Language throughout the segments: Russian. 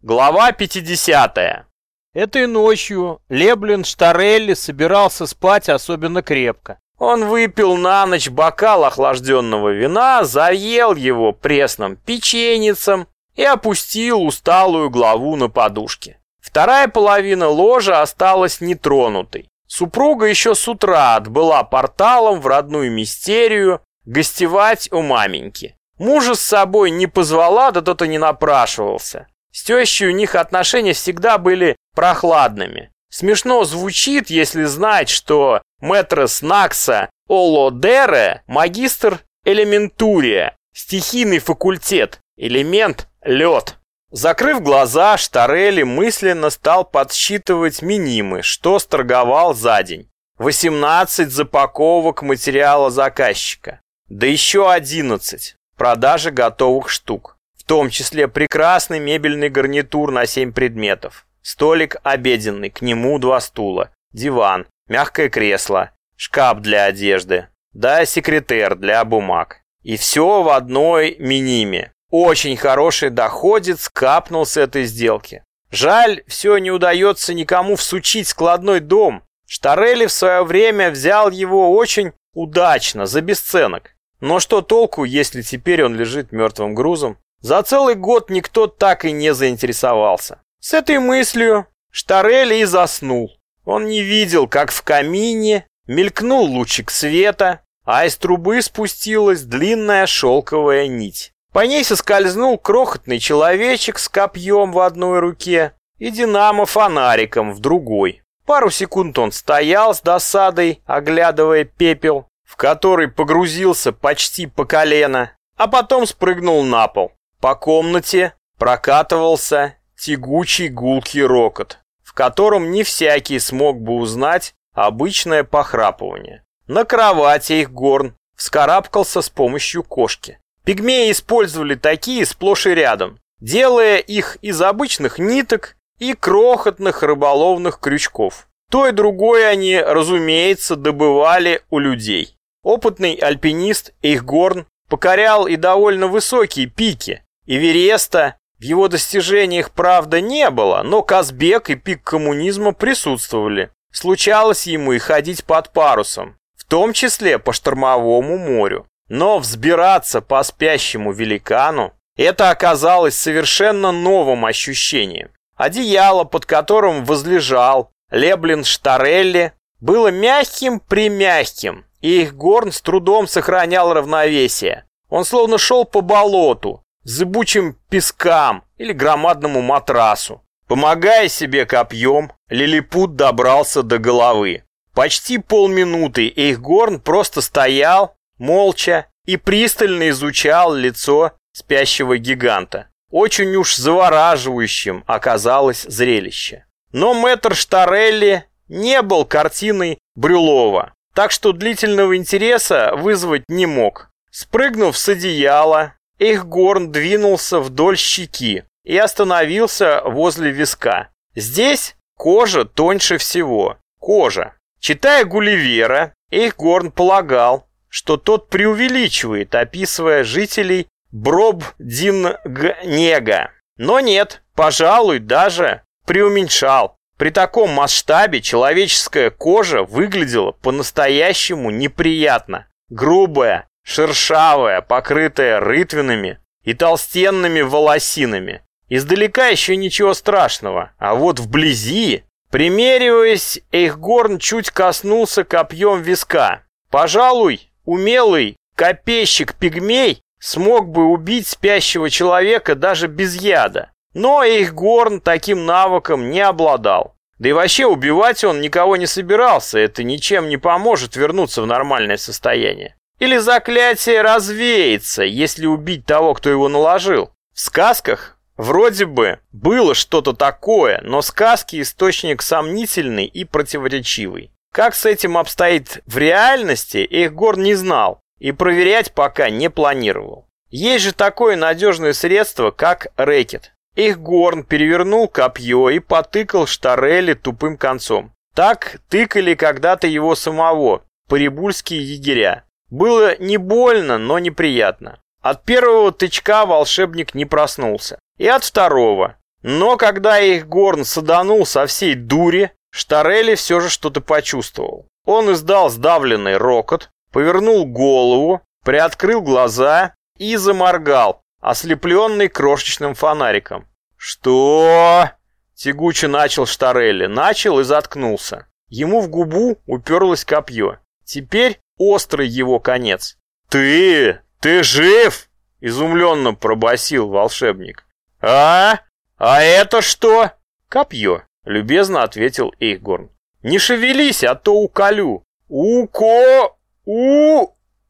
Глава 50. Этой ночью Леблин Штарелли собирался спать особенно крепко. Он выпил на ночь бокал охлажденного вина, заел его пресным печеницем и опустил усталую главу на подушке. Вторая половина ложа осталась нетронутой. Супруга еще с утра отбыла порталом в родную мистерию гостевать у маменьки. Мужа с собой не позвала, да тот и не напрашивался. С тещей у них отношения всегда были прохладными. Смешно звучит, если знать, что мэтрос Накса Олодере – магистр элементурия, стихийный факультет, элемент – лед. Закрыв глаза, Штарелли мысленно стал подсчитывать минимы, что сторговал за день. 18 запаковок материала заказчика. Да еще 11 продажи готовых штук том числе прекрасный мебельный гарнитур на 7 предметов, столик обеденный, к нему два стула, диван, мягкое кресло, шкаф для одежды, да секретер для бумаг. И все в одной миниме. Очень хороший доходец капнул с этой сделки. Жаль, все не удается никому всучить складной дом. Штарелли в свое время взял его очень удачно, за бесценок. Но что толку, если теперь он лежит мертвым грузом? За целый год никто так и не заинтересовался. С этой мыслью Штарелли и заснул. Он не видел, как в камине мелькнул лучик света, а из трубы спустилась длинная шелковая нить. По ней соскользнул крохотный человечек с копьем в одной руке и динамо-фонариком в другой. Пару секунд он стоял с досадой, оглядывая пепел, в который погрузился почти по колено, а потом спрыгнул на пол. По комнате прокатывался тягучий гулкий рокот, в котором не всякий смог бы узнать обычное похрапывание. На кровати их горн вскарабкался с помощью кошки. Пигмеи использовали такие сплошь и рядом, делая их из обычных ниток и крохотных рыболовных крючков. То и другое они, разумеется, добывали у людей. Опытный альпинист Эйхгорн покорял и довольно высокие пики, Эвереста в его достижениях, правда, не было, но Казбек и пик коммунизма присутствовали. Случалось ему и ходить под парусом, в том числе по штормовому морю. Но взбираться по спящему великану это оказалось совершенно новым ощущением. Одеяло, под которым возлежал Леблин Штарелли, было мягким-примягким, и их горн с трудом сохранял равновесие. Он словно шел по болоту, зыбучим пескам или громадному матрасу. Помогая себе копьем, лилипут добрался до головы. Почти полминуты Эйхгорн просто стоял, молча, и пристально изучал лицо спящего гиганта. Очень уж завораживающим оказалось зрелище. Но мэтр Штарелли не был картиной Брюлова, так что длительного интереса вызвать не мог. Спрыгнув с одеяла, Эйхгорн двинулся вдоль щеки и остановился возле виска. Здесь кожа тоньше всего. Кожа. Читая Гулливера, Эйхгорн полагал, что тот преувеличивает, описывая жителей Бробдингнега. Но нет, пожалуй, даже преуменьшал. При таком масштабе человеческая кожа выглядела по-настоящему неприятно. Грубая, шершавая, покрытая рытвинами и толстенными волосинами. Издалека еще ничего страшного, а вот вблизи, примериваясь, Эйхгорн чуть коснулся копьем виска. Пожалуй, умелый копейщик-пигмей смог бы убить спящего человека даже без яда. Но Эйхгорн таким навыком не обладал. Да и вообще убивать он никого не собирался, это ничем не поможет вернуться в нормальное состояние. Или заклятие развеется, если убить того, кто его наложил. В сказках вроде бы было что-то такое, но сказки источник сомнительный и противоречивый. Как с этим обстоит в реальности, Эхгор не знал и проверять пока не планировал. Есть же такое надежное средство, как рэкет. Эхгорн перевернул копье и потыкал Штарелли тупым концом. Так тыкали когда-то его самого, парибульские егеря. Было не больно, но неприятно. От первого тычка волшебник не проснулся. И от второго. Но когда их горн саданул со всей дури, Штарелли все же что-то почувствовал. Он издал сдавленный рокот, повернул голову, приоткрыл глаза и заморгал, ослепленный крошечным фонариком. «Что?» — тягуче начал Штарелли, начал и заткнулся. Ему в губу уперлось копье. Теперь острый его конец. «Ты! Ты жив?» — изумленно пробасил волшебник. «А? А это что?» «Копье», — любезно ответил Эйхгорн. «Не шевелись, а то уколю». «Уко... у...»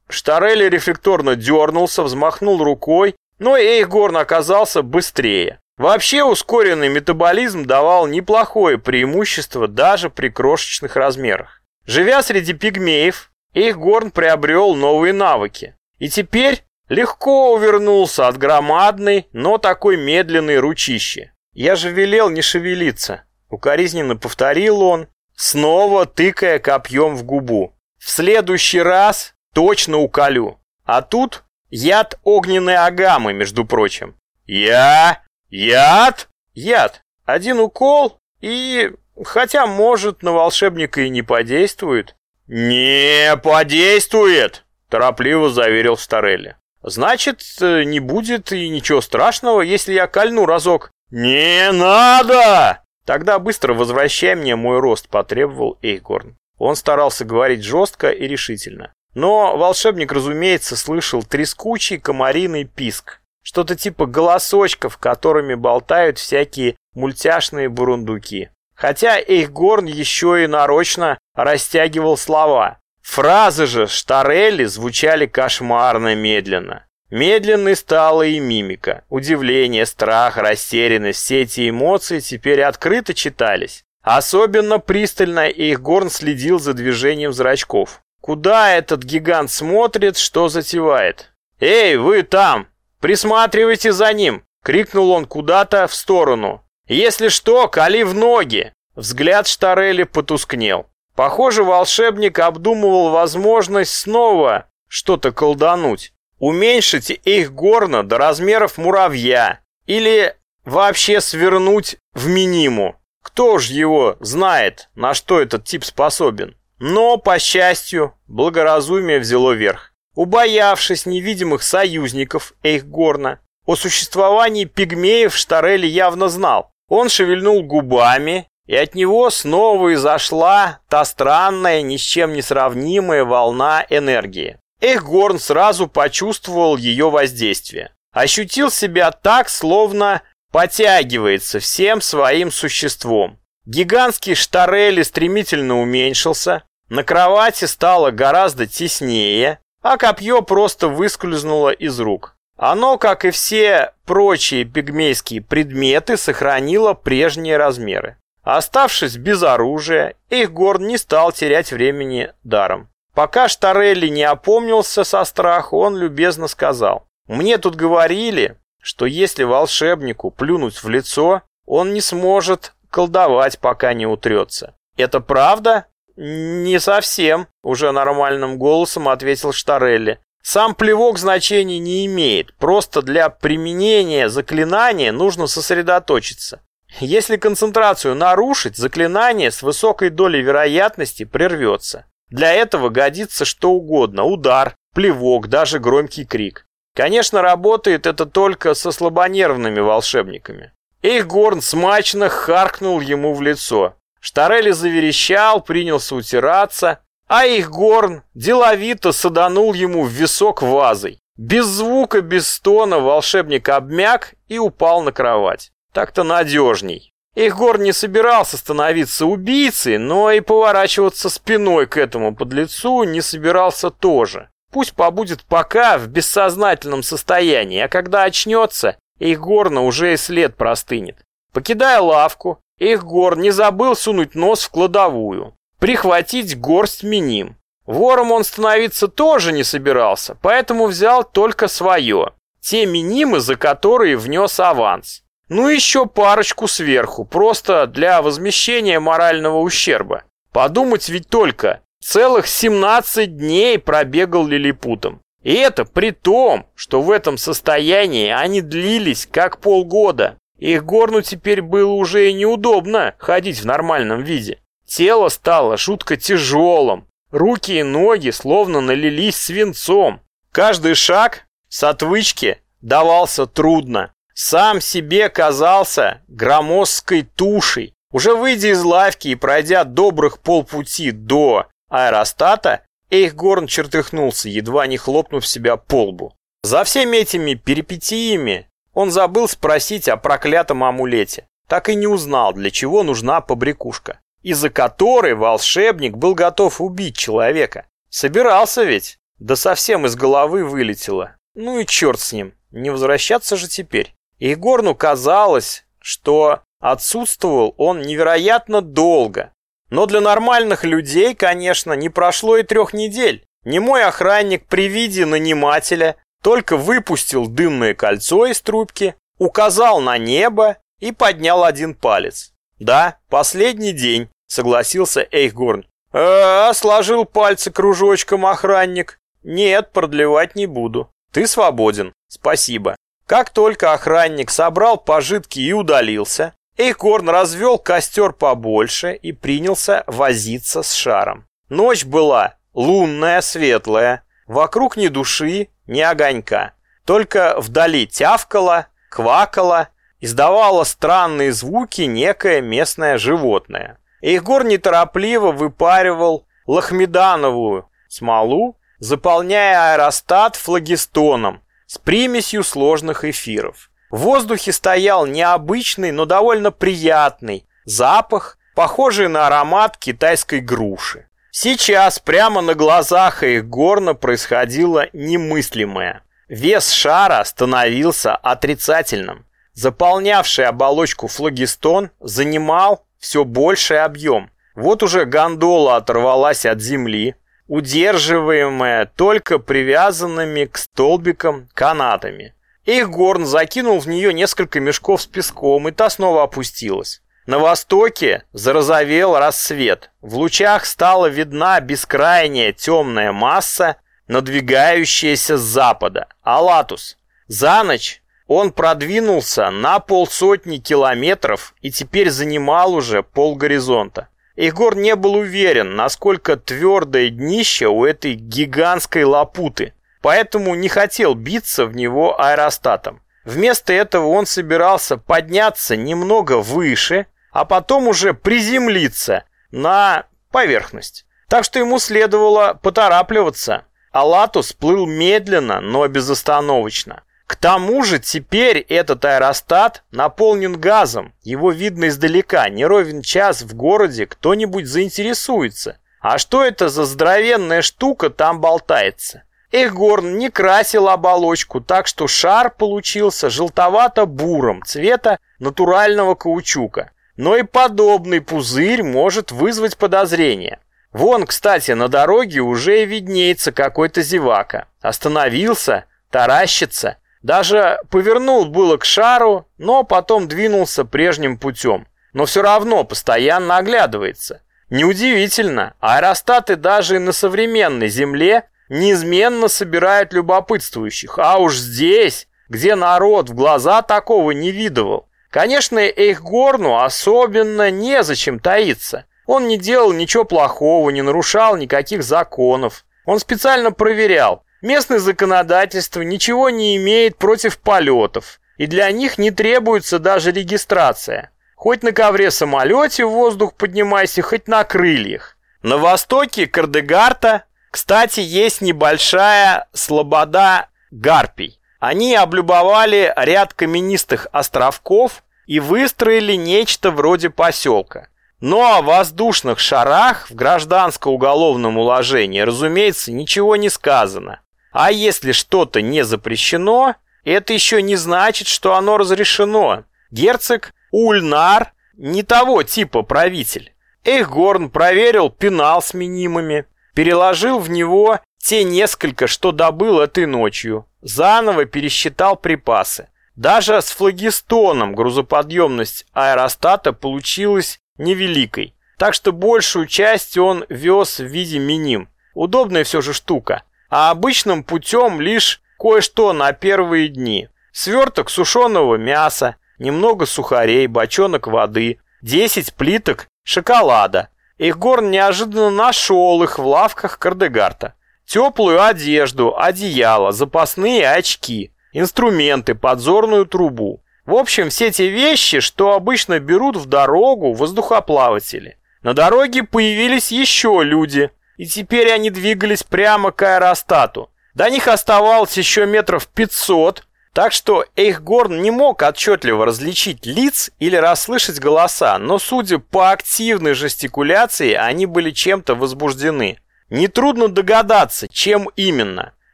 Штарелли рефлекторно дернулся, взмахнул рукой, но Эйхгорн оказался быстрее. Вообще ускоренный метаболизм давал неплохое преимущество даже при крошечных размерах. Живя среди пигмеев, Эйхгорн приобрел новые навыки. И теперь легко увернулся от громадной, но такой медленной ручищи. «Я же велел не шевелиться», — укоризненно повторил он, снова тыкая копьем в губу. «В следующий раз точно уколю. А тут яд огненной агамы, между прочим». «Я? Яд?» «Яд. Один укол и... Хотя, может, на волшебника и не подействует». «Не подействует!» — торопливо заверил Старелли. «Значит, э, не будет и ничего страшного, если я кольну разок». «Не надо!» «Тогда быстро возвращай мне мой рост», — потребовал Эйгорн. Он старался говорить жестко и решительно. Но волшебник, разумеется, слышал трескучий комариный писк. Что-то типа голосочков, которыми болтают всякие мультяшные бурундуки. Хотя Эйхгорн еще и нарочно растягивал слова. Фразы же Штарелли звучали кошмарно медленно. Медленной стала и мимика. Удивление, страх, растерянность, все эти эмоции теперь открыто читались. Особенно пристально Эйхгорн следил за движением зрачков. Куда этот гигант смотрит, что затевает? «Эй, вы там! Присматривайте за ним!» — крикнул он куда-то в сторону. «Если что, кали в ноги!» Взгляд Штарели потускнел. Похоже, волшебник обдумывал возможность снова что-то колдануть. Уменьшить их горно до размеров муравья. Или вообще свернуть в миниму. Кто ж его знает, на что этот тип способен. Но, по счастью, благоразумие взяло верх. Убоявшись невидимых союзников Эйхгорна, о существовании пигмеев Штарелли явно знал. Он шевельнул губами и от него снова изошла та странная, ни с чем не сравнимая волна энергии. Эхгорн сразу почувствовал ее воздействие. Ощутил себя так, словно потягивается всем своим существом. Гигантский Штарелли стремительно уменьшился, на кровати стало гораздо теснее, а копье просто выскользнуло из рук. Оно, как и все прочие пигмейские предметы, сохранило прежние размеры. Оставшись без оружия, Эйхгорн не стал терять времени даром. Пока Штарелли не опомнился со страху, он любезно сказал. «Мне тут говорили, что если волшебнику плюнуть в лицо, он не сможет колдовать, пока не утрется. Это правда?» «Не совсем», — уже нормальным голосом ответил Штарелли. «Сам плевок значения не имеет, просто для применения заклинания нужно сосредоточиться. Если концентрацию нарушить, заклинание с высокой долей вероятности прервется. Для этого годится что угодно – удар, плевок, даже громкий крик. Конечно, работает это только со слабонервными волшебниками. Эйхгорн смачно харкнул ему в лицо. Штарелли заверещал, принялся утираться, а Эйхгорн деловито саданул ему в висок вазой. Без звука, без стона волшебник обмяк и упал на кровать. Так-то надежней. Ихгор не собирался становиться убийцей, но и поворачиваться спиной к этому подлецу не собирался тоже. Пусть побудет пока в бессознательном состоянии, а когда очнется, Ихгорна уже и след простынет. Покидая лавку, Ихгор не забыл сунуть нос в кладовую, прихватить горсть миним. Вором он становиться тоже не собирался, поэтому взял только свое, те минимы, за которые внес аванс. Ну еще парочку сверху, просто для возмещения морального ущерба. Подумать ведь только, целых 17 дней пробегал лилипутом. И это при том, что в этом состоянии они длились как полгода. Их горну теперь было уже неудобно ходить в нормальном виде. Тело стало жутко тяжелым, руки и ноги словно налились свинцом. Каждый шаг с отвычки давался трудно. Сам себе казался громоздкой тушей. Уже выйдя из лавки и пройдя добрых полпути до аэростата, Эйхгорн чертыхнулся, едва не хлопнув себя по лбу. За всеми этими перипетиями он забыл спросить о проклятом амулете. Так и не узнал, для чего нужна побрякушка, из-за которой волшебник был готов убить человека. Собирался ведь, да совсем из головы вылетело. Ну и черт с ним, не возвращаться же теперь. Егорну казалось, что отсутствовал он невероятно долго. Но для нормальных людей, конечно, не прошло и трех недель. Не мой охранник при виде нанимателя только выпустил дымное кольцо из трубки, указал на небо и поднял один палец. «Да, последний день», — согласился Эйхгорн. «А, сложил пальцы кружочком охранник. Нет, продлевать не буду. Ты свободен. Спасибо». Как только охранник собрал пожитки и удалился, Эйхгорн развел костер побольше и принялся возиться с шаром. Ночь была лунная, светлая, вокруг ни души, ни огонька. Только вдали тявкало, квакало, издавало странные звуки некое местное животное. Егор неторопливо выпаривал лохмедановую смолу, заполняя аэростат флагистоном с примесью сложных эфиров. В воздухе стоял необычный, но довольно приятный запах, похожий на аромат китайской груши. Сейчас прямо на глазах их горно происходило немыслимое. Вес шара становился отрицательным. Заполнявший оболочку флагистон занимал все больший объем. Вот уже гондола оторвалась от земли, удерживаемая только привязанными к столбикам канатами. Их горн закинул в нее несколько мешков с песком, и та снова опустилась. На востоке зарозовел рассвет. В лучах стала видна бескрайняя темная масса, надвигающаяся с запада. Алатус. За ночь он продвинулся на полсотни километров и теперь занимал уже полгоризонта. Егор не был уверен, насколько твердое днище у этой гигантской лапуты, поэтому не хотел биться в него аэростатом. Вместо этого он собирался подняться немного выше – а потом уже приземлиться на поверхность. Так что ему следовало поторапливаться. Алатус плыл медленно, но безостановочно. К тому же теперь этот аэростат наполнен газом. Его видно издалека. Не ровен час в городе кто-нибудь заинтересуется. А что это за здоровенная штука там болтается? Эхгорн не красил оболочку, так что шар получился желтовато-бурым цвета натурального каучука но и подобный пузырь может вызвать подозрение. Вон, кстати, на дороге уже виднеется какой-то зевака. Остановился, таращится, даже повернул было к шару, но потом двинулся прежним путем. Но все равно постоянно оглядывается. Неудивительно, аэростаты даже на современной Земле неизменно собирают любопытствующих, а уж здесь, где народ в глаза такого не видывал, Конечно, Эйхгорну особенно незачем таиться. Он не делал ничего плохого, не нарушал никаких законов. Он специально проверял. Местное законодательство ничего не имеет против полетов, и для них не требуется даже регистрация. Хоть на ковре-самолете в воздух поднимайся, хоть на крыльях. На востоке Кардегарта, кстати, есть небольшая слобода Гарпий. Они облюбовали ряд каменистых островков и выстроили нечто вроде поселка. Но о воздушных шарах в гражданско-уголовном уложении, разумеется, ничего не сказано. А если что-то не запрещено, это еще не значит, что оно разрешено. Герцог Ульнар не того типа правитель. Эйхгорн проверил пенал с минимами, переложил в него те несколько, что добыл этой ночью, заново пересчитал припасы. Даже с флагистоном грузоподъемность аэростата получилась невеликой, так что большую часть он вез в виде миним. Удобная все же штука, а обычным путем лишь кое-что на первые дни. Сверток сушеного мяса, немного сухарей, бочонок воды, 10 плиток шоколада. Ихгорн неожиданно нашел их в лавках Кардегарта. Теплую одежду, одеяло, запасные очки, инструменты, подзорную трубу. В общем, все те вещи, что обычно берут в дорогу воздухоплаватели. На дороге появились еще люди, и теперь они двигались прямо к аэростату. До них оставалось еще метров пятьсот, так что Эйхгорн не мог отчетливо различить лиц или расслышать голоса, но судя по активной жестикуляции, они были чем-то возбуждены. Нетрудно догадаться, чем именно.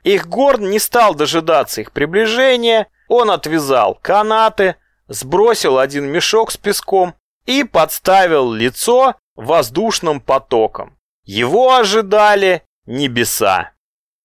Эйхгорн не стал дожидаться их приближения, он отвязал канаты, сбросил один мешок с песком и подставил лицо воздушным потоком. Его ожидали небеса.